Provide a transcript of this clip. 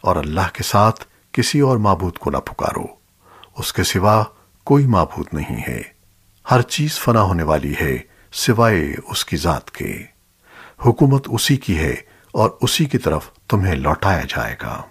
اور اللہ کے ساتھ کسی اور معبود کو نہ پکارو۔ اس کے سوا کوئی معبود نہیں ہے۔ ہر چیز فنا ہونے والی ہے سوائے اس کی ذات کے۔ حکومت اسی کی ہے اور اسی کی طرف تمہیں لوٹایا جائے گا۔